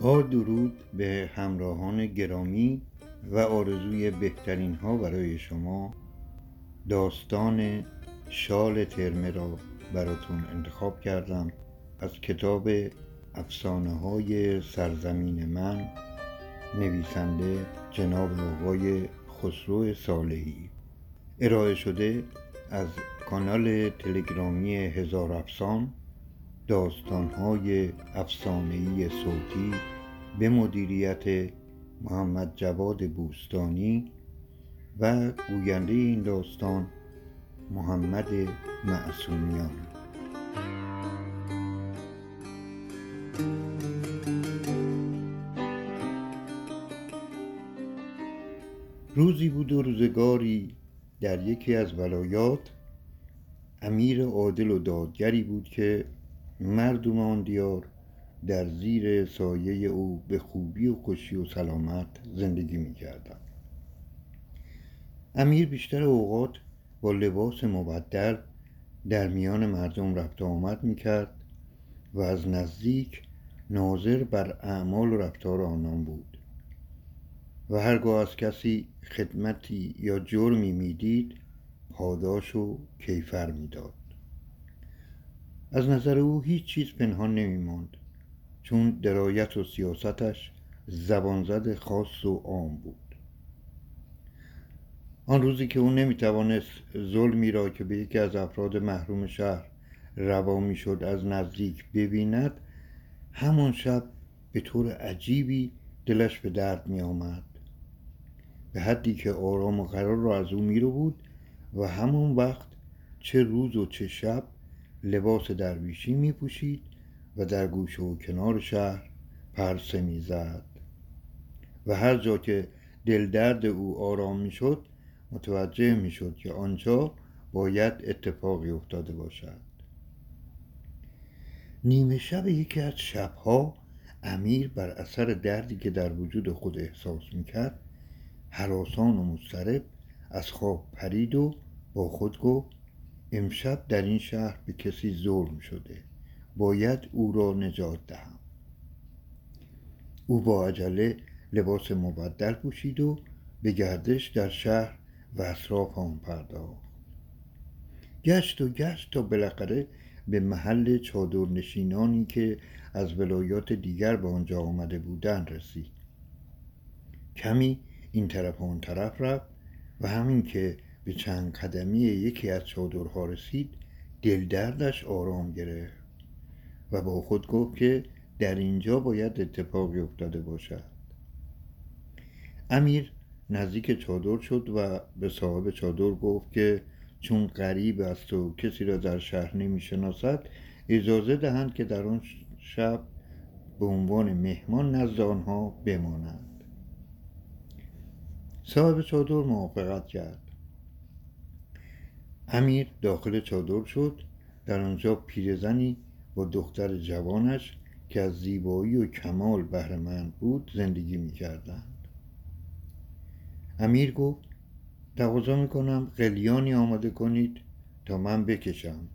با درود به همراهان گرامی و آرزوی بهترین ها برای شما. داستان شال ترمه را براتون انتخاب کردم. از کتاب افسانه های سرزمین من نویسنده جناب آقای خسرو صالحی. ارائه شده از کانال تلگرامی هزار افسان داستانهای افسانه‌ای صوتی به مدیریت محمد جواد بوستانی و گوینده این داستان محمد معصومیان. روزی بود و روزگاری در یکی از ولایات امیر عادل و دادگری بود که مردم آن دیار در زیر سایه او به خوبی و خوشی و سلامت زندگی می امیر بیشتر اوقات با لباس مبدل در میان مردم رفت آمد می کرد و از نزدیک ناظر بر اعمال و رفتار آنان بود. و هرگاه از کسی خدمتی یا جرمی می‌دید پاداش و کیفر می‌داد. از نظر او هیچ چیز پنهان نمی ماند چون درایت و سیاستش زبانزد خاص و عام بود. آن روزی که او نمی توانست ظلمی را که به یکی از افراد محروم شهر روا می شد از نزدیک ببیند همان شب به طور عجیبی دلش به درد می آمد به حدی که آرام و قرار را از او می رو بود و همون وقت چه روز و چه شب لباس درویشی می پوشید و در گوشه و کنار شهر پرسه می زد و هر جا که دل درد او آرام می شد متوجه می شد که آنجا باید اتفاقی افتاده باشد. نیمه شب یکی از شبها امیر بر اثر دردی که در وجود خود احساس می کرد حراسان و مضطرب از خواب پرید و با خود گفت امشب در این شهر به کسی ظلم شده. باید او را نجات دهم. او با عجله لباس مبدل پوشید و به گردش در شهر و اطراف آن پرداخت. گشت و گشت تا بالاخره به محل چادر نشینانی که از ولایات دیگر به آنجا آمده بودند رسید. کمی این طرف و آن طرف رفت و همین که به چند قدمی یکی از چادرها رسید دل دردش آرام گرفت. و با خود گفت که در اینجا باید اتفاقی افتاده باشد. امیر نزدیک چادر شد و به صاحب چادر گفت که چون غریب است و کسی را در شهر نمی‌شناسد اجازه دهند که در آن شب به عنوان مهمان نزد آنها بمانند. صاحب چادر موافقت کرد. امیر داخل چادر شد در آنجا پیرزنی با دختر جوانش که از زیبایی و کمال بهرهمند بود زندگی می‌کردند. امیر گفت تقاضا می‌کنم قلیانی آماده کنید تا من بکشم.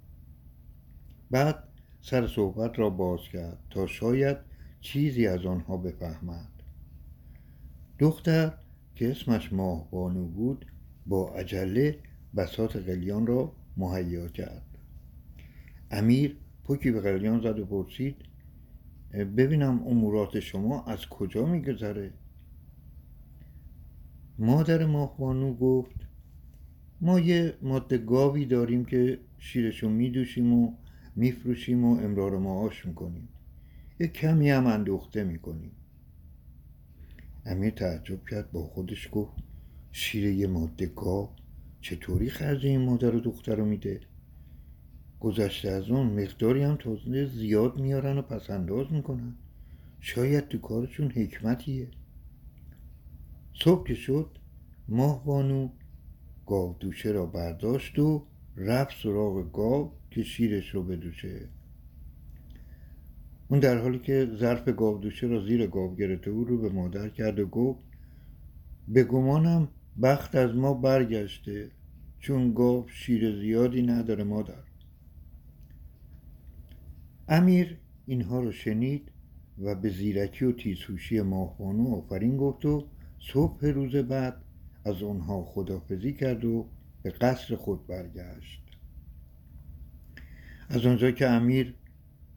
بعد سر صحبت را باز کرد تا شاید چیزی از آنها بفهمد. دختر که اسمش ماه بانو بود با عجله بسات قلیان را مهیا کرد. امیر پوکی به قلیان زد و پرسید ببینم امورات شما از کجا میگذره؟ مادر ماهبانو گفت ما یه ماده گاوی داریم که شیرشو میدوشیم و میفروشیم و امرار معاش می‌کنیم. یه کمی هم اندوخته می‌کنیم. امیر تعجب کرد با خودش گفت شیر یه ماده گاو؟ چطوری خرج این مادر و دختر رو میده؟ گذشته از اون مقداری هم تازه زیاد میارن و پسنداز می‌کنن. شاید تو کارشون حکمتیه. صبح که شد ماه بانو گاو دوشه را برداشت و رفت سراغ گاو که شیرش رو بدوشه. اون در حالی که ظرف گاو دوشه را زیر گاو گرفته او رو به مادر کرد و گفت به گمانم بخت از ما برگشته چون گاو شیر زیادی نداره مادر. امیر اینها رو شنید و به زیرکی و تیزهوشی ماهبانو آفرین گفت و صبح روز بعد از آنها خدافزی کرد و به قصر خود برگشت. از آنجا که امیر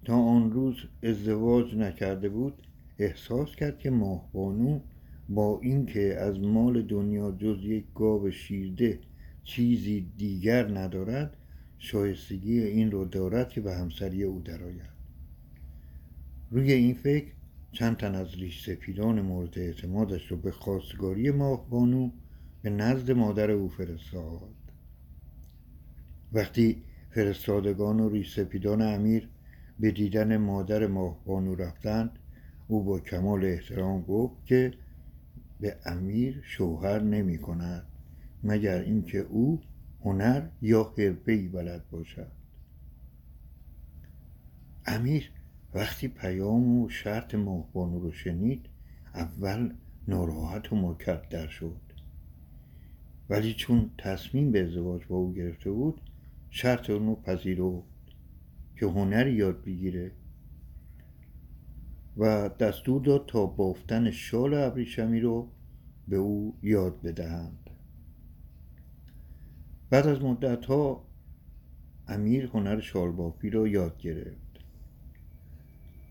تا آن روز ازدواج نکرده بود احساس کرد که ماهبانو با اینکه از مال دنیا جز یک گاو شیرده چیزی دیگر ندارد شایستگی این رو دارد که به همسری او درآید. روی این فکر چند تن از ریش سفیدان مورد اعتمادش رو به خواستگاری ماهبانو به نزد مادر او فرستاد. وقتی فرستادگان و ریش سپیدان امیر به دیدن مادر ماهبانو رفتند او با کمال احترام گفت که به امیر شوهر نمی کند مگر اینکه او هنر یا حرفهای بلد باشد؟ امیر وقتی پیام و شرط ماهبانو رو شنید اول ناراحت و مکدر شد. ولی چون تصمیم به ازدواج با او گرفته بود شرط اونو پذیرفت که هنری یاد بگیره و دستور داد تا بافتن شال ابریشمی رو به او یاد بدهند. بعد از مدت ها امیر هنر شال بافی را یاد گرفت.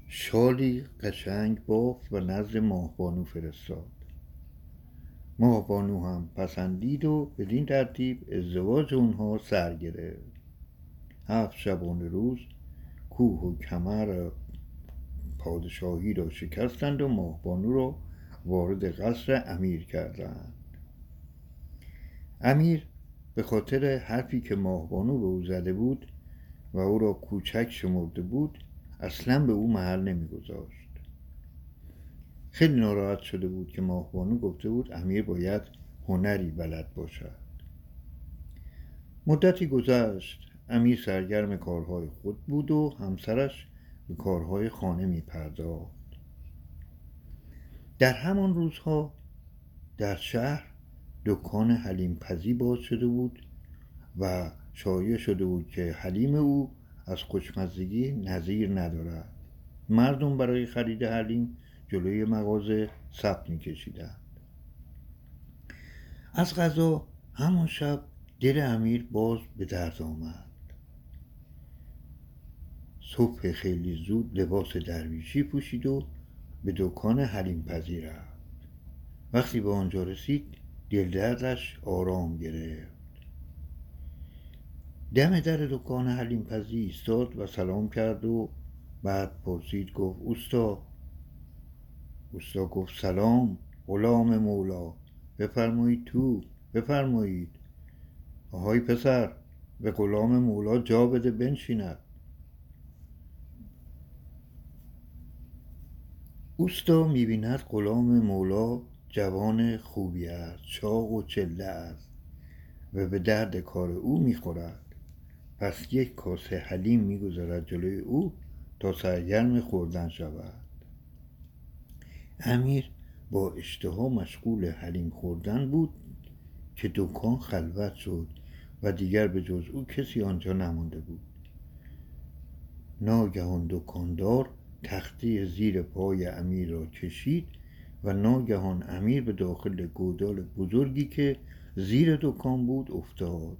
شالی قشنگ بافت و نزد ماهبانو فرستاد. ماهبانو هم پسندید و بدین ترتیب ازدواج اونها سر گرفت. هفت شبانه روز کوه و کمر پادشاهی را شکستند و ماهبانو را وارد قصر امیر کردند. امیر به خاطر حرفی که ماهبانو به او زده بود و او را کوچک شمرده بود اصلا به او محل نمیگذاشت. خیلی ناراحت شده بود که ماهبانو گفته بود امیر باید هنری بلد باشد. مدتی گذشت امیر سرگرم کارهای خود بود و همسرش به کارهای خانه می پرداخت در همان روزها در شهر دکان حلیم پزی باز شده بود و شایع شده بود که حلیم او از خوشمزگی نظیر ندارد. مردم برای خرید حلیم جلوی مغازه صف میکشیدند. از غذا همان شب دل امیر باز به درد آمد. صبح خیلی زود لباس درویشی پوشید و به دکان حلیم پذیر رفت. وقتی به آنجا رسید دلدردش آرام گرفت. دم در دکان حلیم پزی ایستاد و سلام کرد و بعد پرسید گفت اوستا؟ اوستا گفت سلام غلام مولا بفرمایید تو بفرمایید. آهای پسر به غلام مولا جا بده بنشیند. اوستا می‌بیند غلام مولا جوان خوبی است چاق و چله است و به درد کار او می‌خورد. پس یک کاسه حلیم می‌گذارد جلوی او تا سرگرم خوردن شود. امیر با اشتها مشغول حلیم خوردن بود که دکان خلوت شد و دیگر به جز او کسی آنجا نمانده بود. ناگهان دکاندار تختی زیر پای امیر را کشید و ناگهان امیر به داخل گودال بزرگی که زیر دکان بود افتاد.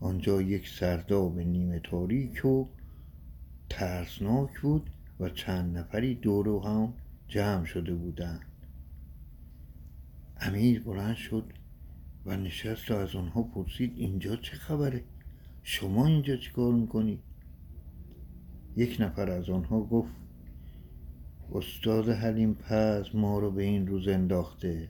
آنجا یک سرداب نیمه تاریک و ترسناک بود و چند نفری دور هم جمع شده بودند. امیر بلند شد و نشست و از آنها پرسید اینجا چه خبره؟ شما اینجا چیکار می‌کنید؟ یک نفر از آنها گفت استاد حلیم پز ما رو به این روز انداخته.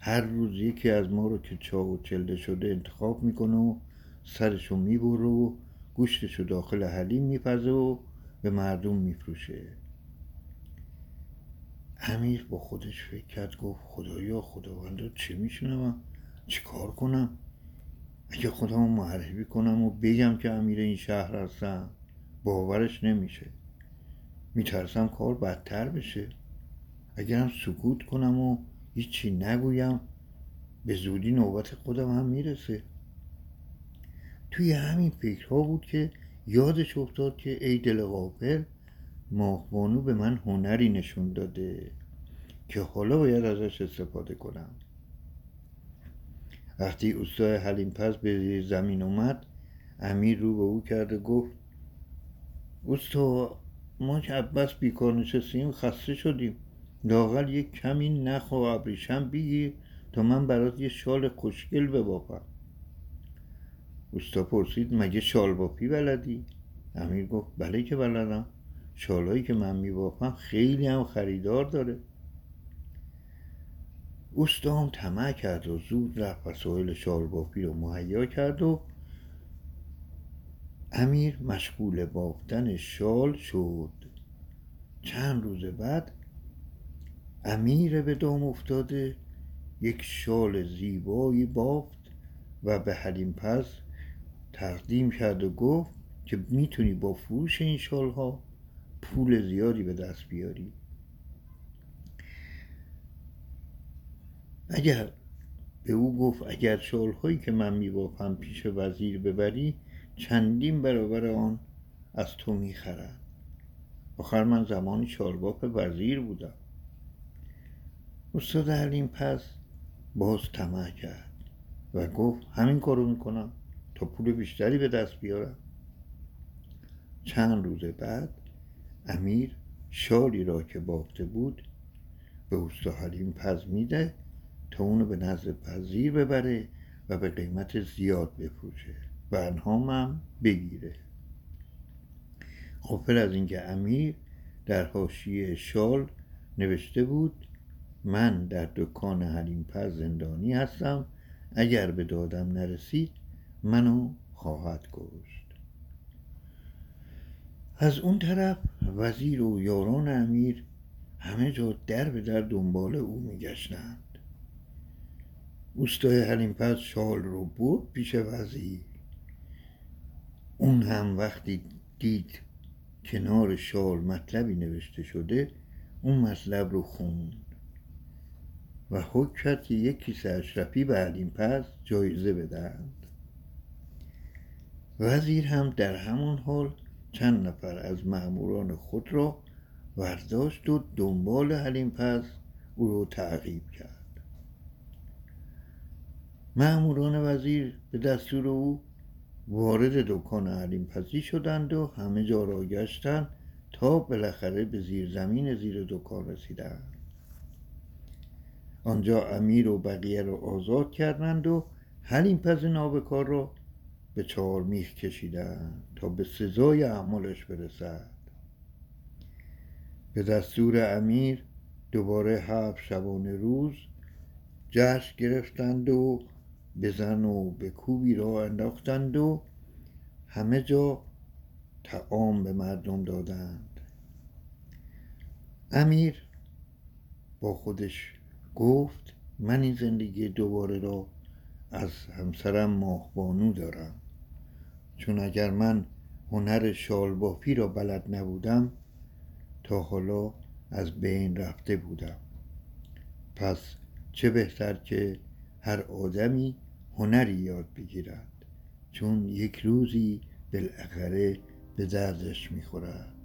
هر روز یکی از ما رو که چاق و چلده شده انتخاب می‌کنه و سرشو می‌بره و گوشتشو داخل حلیم میپزه و به مردم میفروشه. امیر با خودش فکر کرد گفت خدایا خداوندا چه میشونم؟ چی کار کنم؟ اگه خودمو معرفی کنم و بگم که امیر این شهر هستم باورش نمیشه. میترسم کار بدتر بشه. اگرم سکوت کنم و هیچی نگویم به زودی نوبت خودم هم می‌رسه. توی همین فکرها بود که یادش افتاد که ای دل غافل ماهبانو به من هنری نشون داده که حالا باید ازش استفاده کنم. وقتی اوستای حلیم پس به زمین اومد امیر رو به او کرد و گفت اوستا ما که بس بیکار نشستیم خسته شدیم. لاقل یک کمی نخ و ابریشم بگیر تا من برات یه شال خوشگل ببافم اوستا پرسید مگه شال بافی بلدی؟ امیر گفت بله که بلدم. شالهایی که من میبافم خیلی هم خریدار داره. اوستام طمع کرد و زود رفت وسایل شال بافی رو مهیا کرد و امیر مشغول بافتن شال شد. چند روز بعد امیر به دام افتاده یک شال زیبایی بافت و به حلیم پز تقدیم کرد و گفت که می‌تونی با فروش این شال ها پول زیادی به دست بیاری. اگر به او گفت اگر شال هایی که من میبافم پیش وزیر ببری چندین برابر آن از تو می‌خرد آخر من زمانی شالباف وزیر بودم. استاد حلیم پس باز طمع کرد و گفت همین کارو می‌کنم تا پول بیشتری به دست بیارم. چند روز بعد امیر شالی را که بافته بود به اوستا حلیم پز میده تا اونو به نزد وزیر ببره و به قیمت زیاد بفروشه. انهام بگیره. غافل از اینکه امیر در حاشیه شال نوشته بود من در دکان حلیم پز زندانی هستم اگر به دادم نرسید منو خواهد کشت. از اون طرف وزیر و یاران امیر همه جا در به در دنبال او میگشتند. اوستای حلیم پز شال رو برد پیش وزیر. اون هم وقتی دید کنار شال مطلبی نوشته شده اون مطلب رو خوند. و حکم کرد که یک کیسه اشرفی به علیم پس جایزه بدهند. وزیر هم در همان حال چند نفر از مأموران خود را ورداشت و دنبال حلیم پس او رو تعقیب کرد. مأموران وزیر به دستور او وارد دکان علیم پزی شدند و همه جا را گشتند تا بالاخره به زیر زمین زیر دکان رسیدند. آنجا امیر و بقیه را آزاد کردند و حلیم پز نابکار را به چهار میخ کشیدند تا به سزای اعمالش برسد. به دستور امیر دوباره هفت شبانه روز جشن گرفتند و بزن و به کوبی را انداختند و همه جا تعام به مردم دادند. امیر با خودش گفت من این زندگی دوباره را از همسرم ماهبانو دارم. چون اگر من هنر شالبافی را بلد نبودم تا حالا از بین رفته بودم. پس چه بهتر که هر آدمی هنری یاد بگیرد چون یک روزی بالاخره به دردش می‌خورد.